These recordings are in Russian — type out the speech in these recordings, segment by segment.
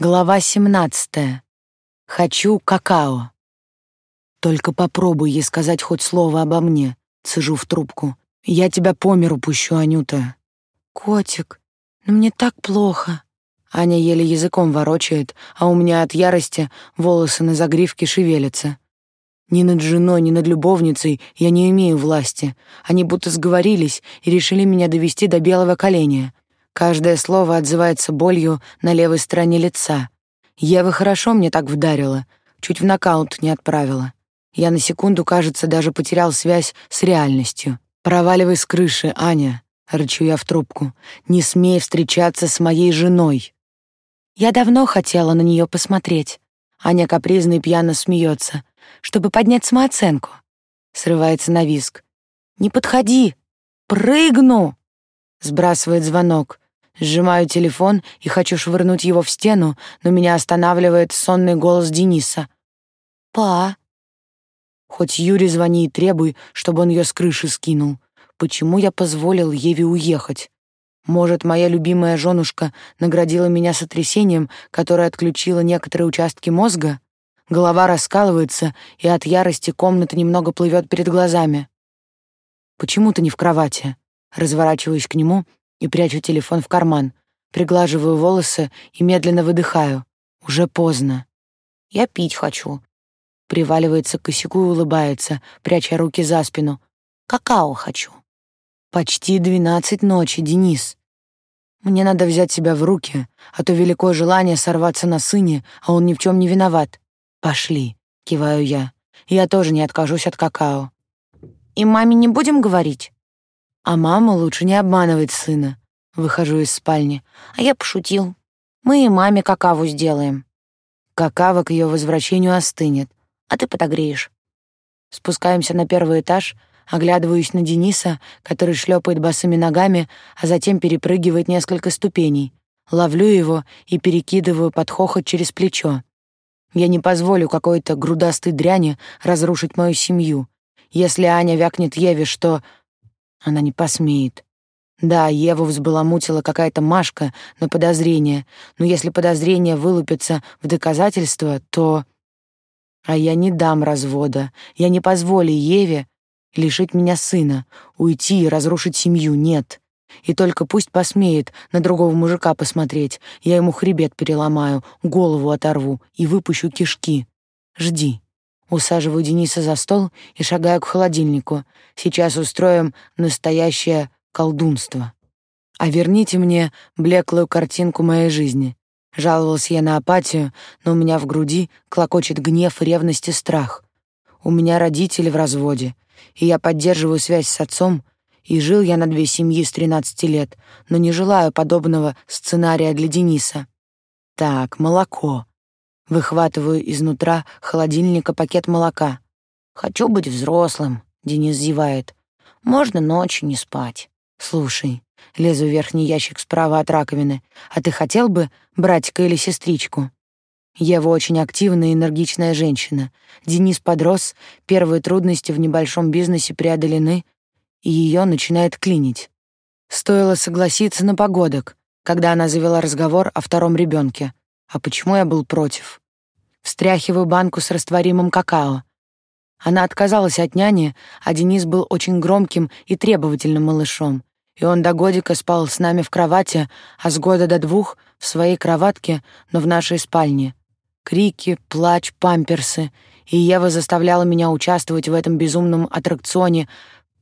Глава 17. Хочу какао. Только попробуй ей сказать хоть слово обо мне, цежу в трубку. Я тебя по миру пущу, Анюта. Котик, ну мне так плохо. Аня еле языком ворочает, а у меня от ярости волосы на загривке шевелятся. Ни над женой, ни над любовницей я не имею власти. Они будто сговорились и решили меня довести до белого коленя. Каждое слово отзывается болью на левой стороне лица. Ева хорошо мне так вдарила, чуть в нокаут не отправила. Я на секунду, кажется, даже потерял связь с реальностью. «Проваливай с крыши, Аня», — рычу я в трубку. «Не смей встречаться с моей женой». Я давно хотела на нее посмотреть. Аня капризно и пьяно смеется, чтобы поднять самооценку. Срывается на виск. «Не подходи! Прыгну!» Сбрасывает звонок. Сжимаю телефон и хочу швырнуть его в стену, но меня останавливает сонный голос Дениса. «Па!» Хоть Юре звони и требуй, чтобы он ее с крыши скинул. Почему я позволил Еве уехать? Может, моя любимая женушка наградила меня сотрясением, которое отключило некоторые участки мозга? Голова раскалывается, и от ярости комната немного плывет перед глазами. «Почему ты не в кровати?» Разворачиваюсь к нему и прячу телефон в карман, приглаживаю волосы и медленно выдыхаю. Уже поздно. Я пить хочу. Приваливается к косяку и улыбается, пряча руки за спину. Какао хочу. Почти двенадцать ночи, Денис. Мне надо взять себя в руки, а то великое желание сорваться на сыне, а он ни в чем не виноват. Пошли, киваю я. Я тоже не откажусь от какао. И маме не будем говорить? А мама лучше не обманывать сына. Выхожу из спальни. А я пошутил. Мы и маме какаву сделаем. Какава к ее возвращению остынет, а ты подогреешь. Спускаемся на первый этаж, оглядываюсь на Дениса, который шлепает босыми ногами, а затем перепрыгивает несколько ступеней. Ловлю его и перекидываю под хохот через плечо. Я не позволю какой-то грудастой дряни разрушить мою семью. Если Аня вякнет Еве, что она не посмеет. Да, Еву взбаламутила какая-то Машка на подозрение, но если подозрение вылупится в доказательство, то... А я не дам развода, я не позволю Еве лишить меня сына, уйти и разрушить семью, нет. И только пусть посмеет на другого мужика посмотреть, я ему хребет переломаю, голову оторву и выпущу кишки. Жди. Усаживаю Дениса за стол и шагаю к холодильнику. Сейчас устроим настоящее колдунство. А верните мне блеклую картинку моей жизни. Жаловался я на апатию, но у меня в груди клокочет гнев, ревность и страх. У меня родители в разводе, и я поддерживаю связь с отцом, и жил я на две семьи с 13 лет, но не желаю подобного сценария для Дениса. Так, молоко. Выхватываю изнутра холодильника пакет молока. «Хочу быть взрослым», — Денис зевает. «Можно ночью не спать». «Слушай», — лезу в верхний ящик справа от раковины, «а ты хотел бы братика или сестричку?» Ева очень активная и энергичная женщина. Денис подрос, первые трудности в небольшом бизнесе преодолены, и ее начинает клинить. Стоило согласиться на погодок, когда она завела разговор о втором ребенке. А почему я был против? Встряхиваю банку с растворимым какао. Она отказалась от няни, а Денис был очень громким и требовательным малышом. И он до годика спал с нами в кровати, а с года до двух — в своей кроватке, но в нашей спальне. Крики, плач, памперсы. И Ева заставляла меня участвовать в этом безумном аттракционе,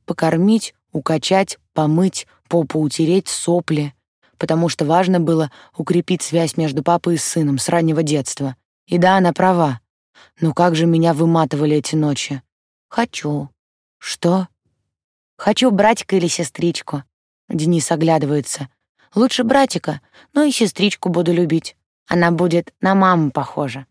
покормить, укачать, помыть, попу утереть, сопли потому что важно было укрепить связь между папой и сыном с раннего детства. И да, она права. Но как же меня выматывали эти ночи. Хочу. Что? Хочу братика или сестричку. Денис оглядывается. Лучше братика, но и сестричку буду любить. Она будет на маму похожа.